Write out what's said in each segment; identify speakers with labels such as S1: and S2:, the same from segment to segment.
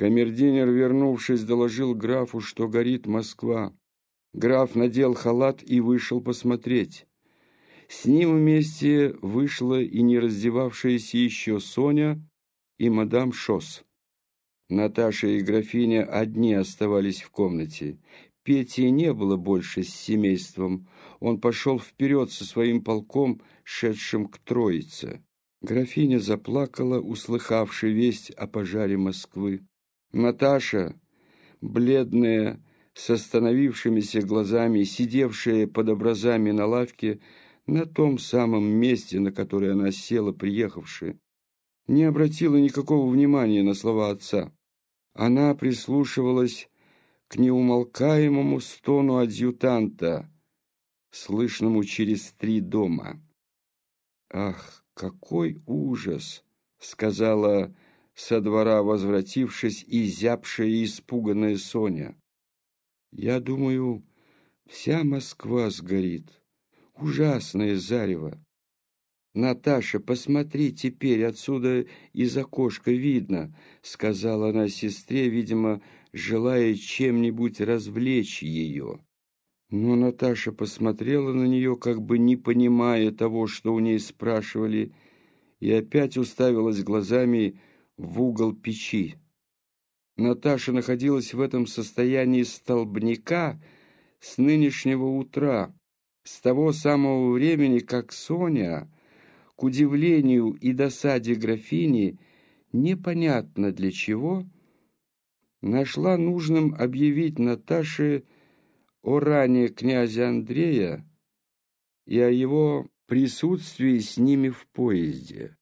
S1: Камердинер, вернувшись, доложил графу, что горит Москва. Граф надел халат и вышел посмотреть. С ним вместе вышла и не раздевавшаяся еще Соня и мадам Шос. Наташа и графиня одни оставались в комнате. Пети не было больше с семейством. Он пошел вперед со своим полком, шедшим к Троице. Графиня заплакала, услыхавши весть о пожаре Москвы. Наташа, бледная, с остановившимися глазами, сидевшая под образами на лавке, на том самом месте, на которое она села, приехавши, не обратила никакого внимания на слова отца. Она прислушивалась к неумолкаемому стону адъютанта, слышному через три дома. «Ах, какой ужас!» — сказала со двора, возвратившись, и зябшая и испуганная Соня. «Я думаю, вся Москва сгорит. Ужасное зарево. «Наташа, посмотри теперь, отсюда из окошка видно», — сказала она сестре, видимо, желая чем-нибудь развлечь ее. Но Наташа посмотрела на нее, как бы не понимая того, что у ней спрашивали, и опять уставилась глазами в угол печи. Наташа находилась в этом состоянии столбняка с нынешнего утра, с того самого времени, как Соня к удивлению и досаде графини, непонятно для чего, нашла нужным объявить Наташе о ране князя Андрея и о его присутствии с ними в поезде.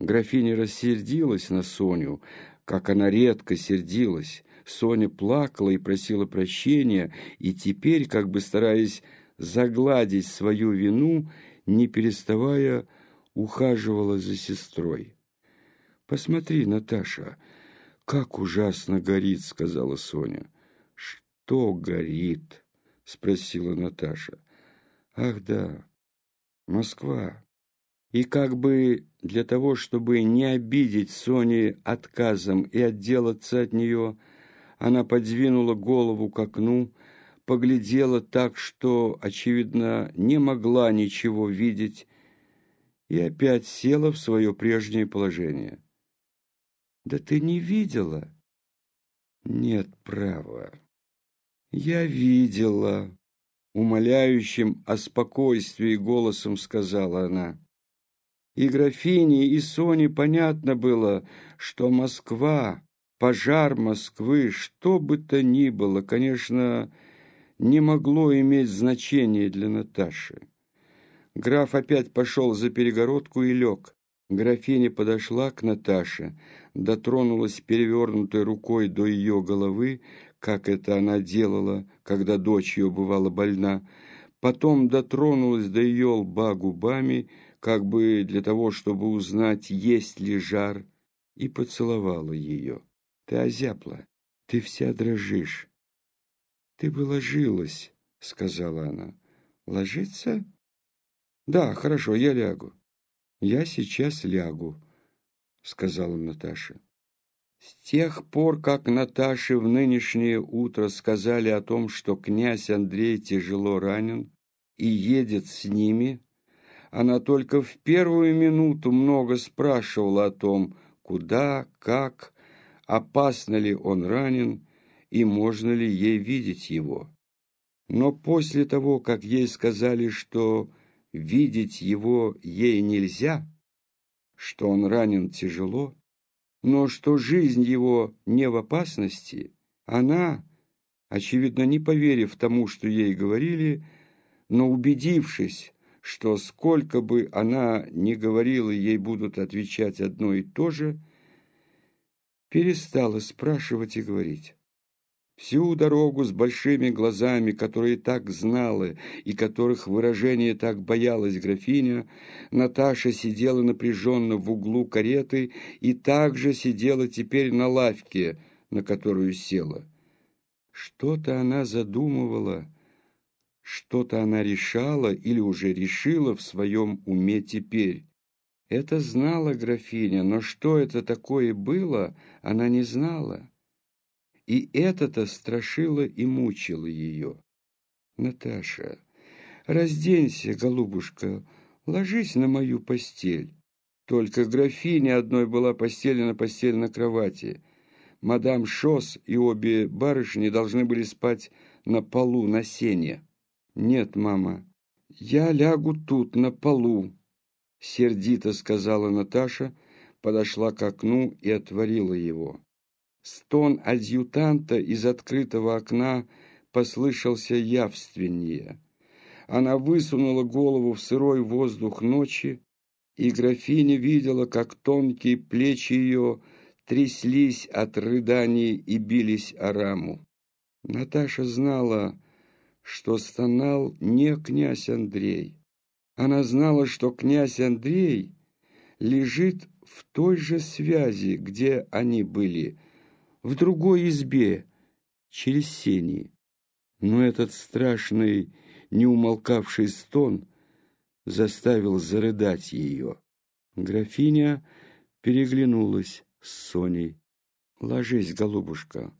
S1: Графиня рассердилась на Соню, как она редко сердилась. Соня плакала и просила прощения, и теперь, как бы стараясь загладить свою вину, не переставая ухаживала за сестрой. «Посмотри, Наташа, как ужасно горит», — сказала Соня. «Что горит?» — спросила Наташа. «Ах да, Москва». И как бы для того, чтобы не обидеть Сони отказом и отделаться от нее, она подвинула голову к окну, поглядела так, что, очевидно, не могла ничего видеть, и опять села в свое прежнее положение. «Да ты не видела?» «Нет права». «Я видела», — умоляющим о спокойствии голосом сказала она. И графине, и Соне понятно было, что Москва, пожар Москвы, что бы то ни было, конечно, не могло иметь значения для Наташи. Граф опять пошел за перегородку и лег. Графиня подошла к Наташе, дотронулась перевернутой рукой до ее головы, как это она делала, когда дочь ее бывала больна, потом дотронулась до ее лба губами, как бы для того, чтобы узнать, есть ли жар, и поцеловала ее. «Ты озябла, ты вся дрожишь». «Ты бы ложилась», — сказала она. «Ложиться?» Да, хорошо, я лягу. Я сейчас лягу, сказала Наташа. С тех пор, как Наташе в нынешнее утро сказали о том, что князь Андрей тяжело ранен и едет с ними, она только в первую минуту много спрашивала о том, куда, как, опасно ли он ранен и можно ли ей видеть его. Но после того, как ей сказали, что видеть его ей нельзя, что он ранен тяжело, но что жизнь его не в опасности, она, очевидно, не поверив тому, что ей говорили, но убедившись, что сколько бы она ни говорила, ей будут отвечать одно и то же, перестала спрашивать и говорить. Всю дорогу с большими глазами, которые так знала и которых выражение так боялась графиня, Наташа сидела напряженно в углу кареты и также сидела теперь на лавке, на которую села. Что-то она задумывала, что-то она решала или уже решила в своем уме теперь. Это знала графиня, но что это такое было, она не знала. И это-то страшило и мучило ее. «Наташа, разденься, голубушка, ложись на мою постель». Только графине одной была постелена постель на кровати. Мадам Шос и обе барышни должны были спать на полу, на сене. «Нет, мама, я лягу тут, на полу», — сердито сказала Наташа, подошла к окну и отворила его. Стон адъютанта из открытого окна послышался явственнее. Она высунула голову в сырой воздух ночи, и графиня видела, как тонкие плечи ее тряслись от рыданий и бились о раму. Наташа знала, что стонал не князь Андрей. Она знала, что князь Андрей лежит в той же связи, где они были, в другой избе, через сени. Но этот страшный, неумолкавший стон заставил зарыдать ее. Графиня переглянулась с Соней. «Ложись, голубушка,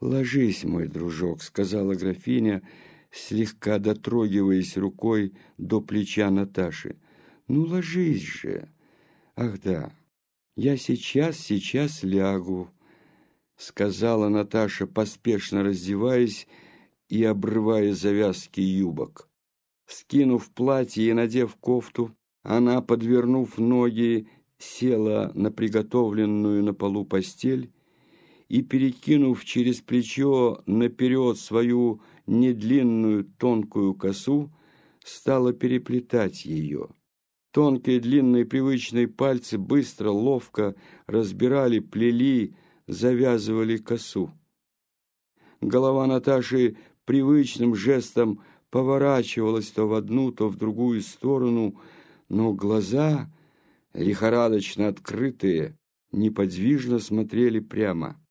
S1: ложись, мой дружок», — сказала графиня, слегка дотрогиваясь рукой до плеча Наташи. «Ну, ложись же!» «Ах да, я сейчас, сейчас лягу», — сказала Наташа, поспешно раздеваясь и обрывая завязки юбок. Скинув платье и надев кофту, она, подвернув ноги, села на приготовленную на полу постель и, перекинув через плечо наперед свою недлинную тонкую косу, стала переплетать ее. Тонкие длинные привычные пальцы быстро, ловко разбирали, плели, завязывали косу. Голова Наташи привычным жестом поворачивалась то в одну, то в другую сторону, но глаза, лихорадочно открытые, неподвижно смотрели прямо.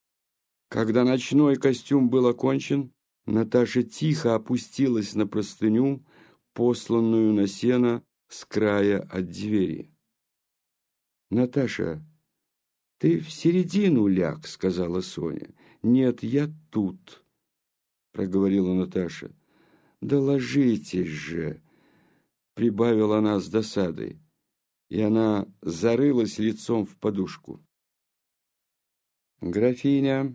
S1: Когда ночной костюм был окончен, Наташа тихо опустилась на простыню, посланную на сено с края от двери. «Наташа, ты в середину ляг», — сказала Соня. «Нет, я тут», — проговорила Наташа. «Да ложитесь же!» — прибавила она с досадой, и она зарылась лицом в подушку. Графиня,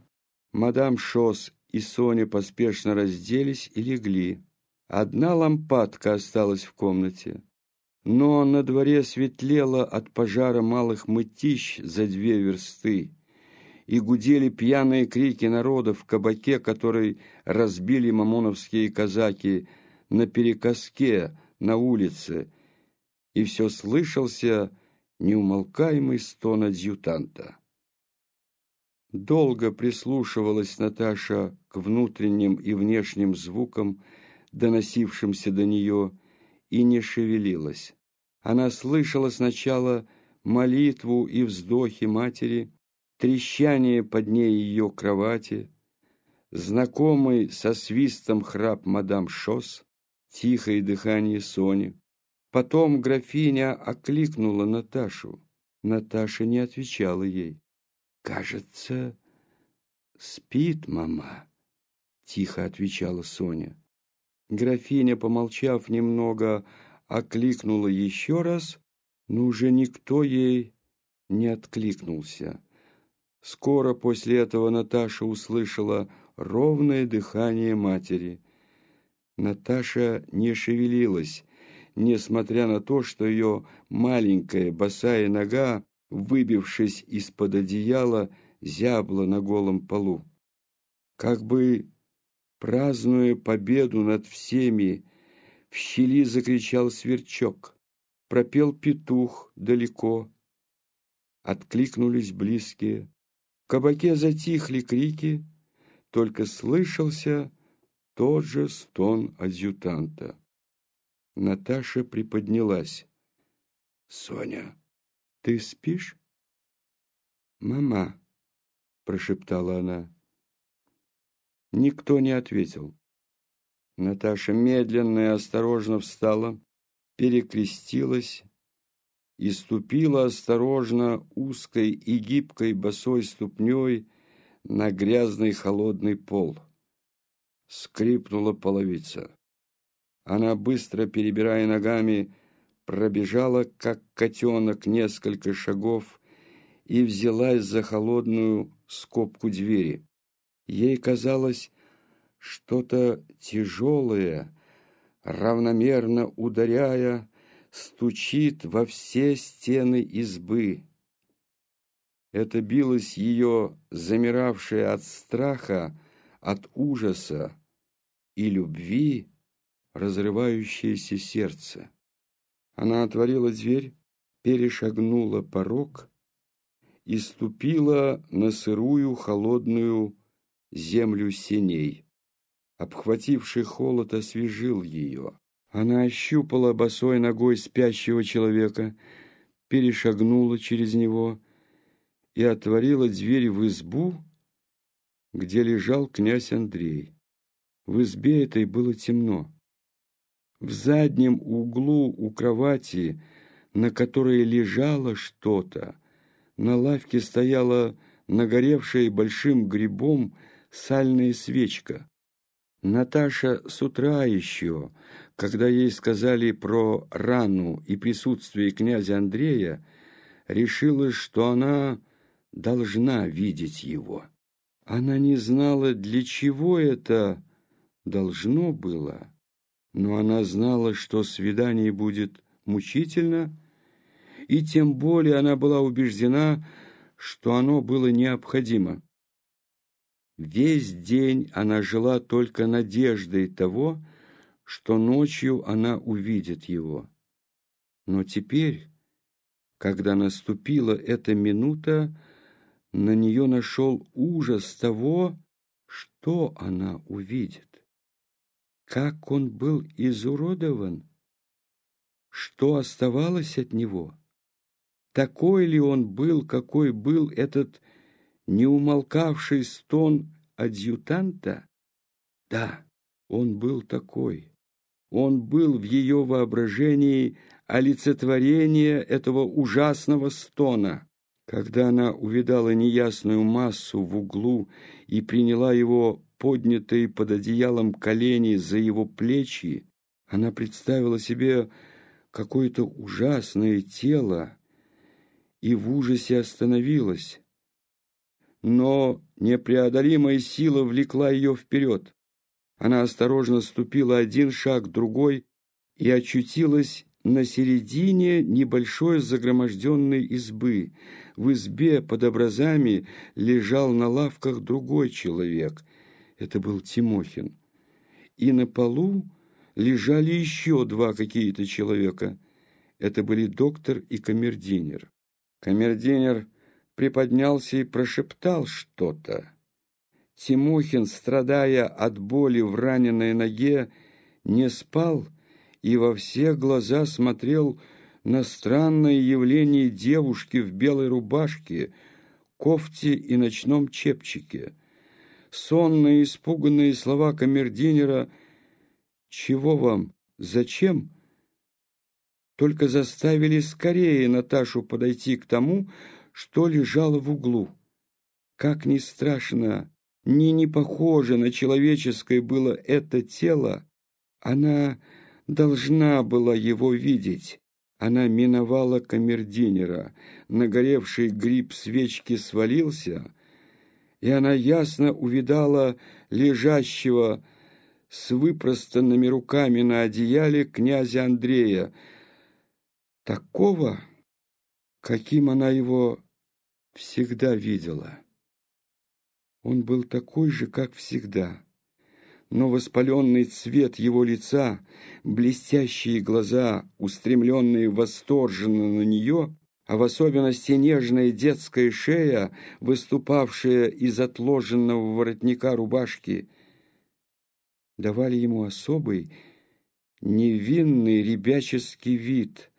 S1: мадам Шос и Соня поспешно разделись и легли. Одна лампадка осталась в комнате, но на дворе светлело от пожара малых мытищ за две версты и гудели пьяные крики народа в кабаке, который разбили мамоновские казаки на перекоске на улице, и все слышался неумолкаемый стон адъютанта. Долго прислушивалась Наташа к внутренним и внешним звукам, доносившимся до нее, и не шевелилась. Она слышала сначала молитву и вздохи матери, трещание под ней ее кровати, знакомый со свистом храп мадам Шос, тихое дыхание Сони. Потом графиня окликнула Наташу. Наташа не отвечала ей. «Кажется, спит мама», — тихо отвечала Соня. Графиня, помолчав немного, окликнула еще раз, но уже никто ей не откликнулся. Скоро после этого Наташа услышала ровное дыхание матери. Наташа не шевелилась, несмотря на то, что ее маленькая босая нога, выбившись из-под одеяла, зябла на голом полу. Как бы празднуя победу над всеми, в щели закричал сверчок, пропел петух далеко. Откликнулись близкие кабаке затихли крики, только слышался тот же стон адъютанта. Наташа приподнялась. «Соня, ты спишь?» «Мама», — прошептала она. Никто не ответил. Наташа медленно и осторожно встала, перекрестилась и ступила осторожно узкой и гибкой босой ступней на грязный холодный пол. Скрипнула половица. Она, быстро перебирая ногами, пробежала, как котенок, несколько шагов и взялась за холодную скобку двери. Ей казалось, что-то тяжелое, равномерно ударяя, стучит во все стены избы. Это билось ее замиравшее от страха, от ужаса и любви разрывающееся сердце. Она отворила дверь, перешагнула порог и ступила на сырую холодную землю синей. Обхвативший холод освежил ее. Она ощупала босой ногой спящего человека, перешагнула через него и отворила дверь в избу, где лежал князь Андрей. В избе этой было темно. В заднем углу у кровати, на которой лежало что-то, на лавке стояла нагоревшая большим грибом сальная свечка. Наташа с утра еще, когда ей сказали про рану и присутствие князя Андрея, решила, что она должна видеть его. Она не знала, для чего это должно было, но она знала, что свидание будет мучительно, и тем более она была убеждена, что оно было необходимо. Весь день она жила только надеждой того, что ночью она увидит его. Но теперь, когда наступила эта минута, на нее нашел ужас того, что она увидит. Как он был изуродован, что оставалось от него. Такой ли он был, какой был этот неумолкавший стон адъютанта? Да, он был такой. Он был в ее воображении олицетворение этого ужасного стона. Когда она увидала неясную массу в углу и приняла его поднятые под одеялом колени за его плечи, она представила себе какое-то ужасное тело и в ужасе остановилась но непреодолимая сила влекла ее вперед. Она осторожно ступила один шаг, другой, и очутилась на середине небольшой загроможденной избы. В избе под образами лежал на лавках другой человек. Это был Тимохин. И на полу лежали еще два какие-то человека. Это были доктор и камердинер. Камердинер приподнялся и прошептал что-то. Тимохин, страдая от боли в раненой ноге, не спал и во все глаза смотрел на странное явление девушки в белой рубашке, кофте и ночном чепчике. Сонные, испуганные слова камердинера «Чего вам? Зачем?» только заставили скорее Наташу подойти к тому, что лежало в углу. Как ни страшно, ни не похоже на человеческое было это тело, она должна была его видеть. Она миновала камердинера, нагоревший гриб свечки свалился, и она ясно увидала лежащего с выпростанными руками на одеяле князя Андрея, такого, каким она его всегда видела. Он был такой же, как всегда, но воспаленный цвет его лица, блестящие глаза, устремленные восторженно на нее, а в особенности нежная детская шея, выступавшая из отложенного воротника рубашки, давали ему особый, невинный ребяческий вид,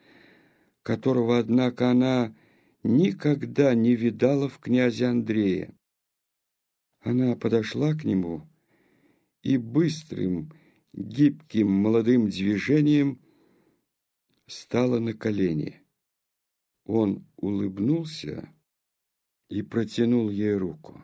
S1: которого, однако, она никогда не видала в князе Андрея. Она подошла к нему и быстрым, гибким молодым движением стала на колени. Он улыбнулся и протянул ей руку.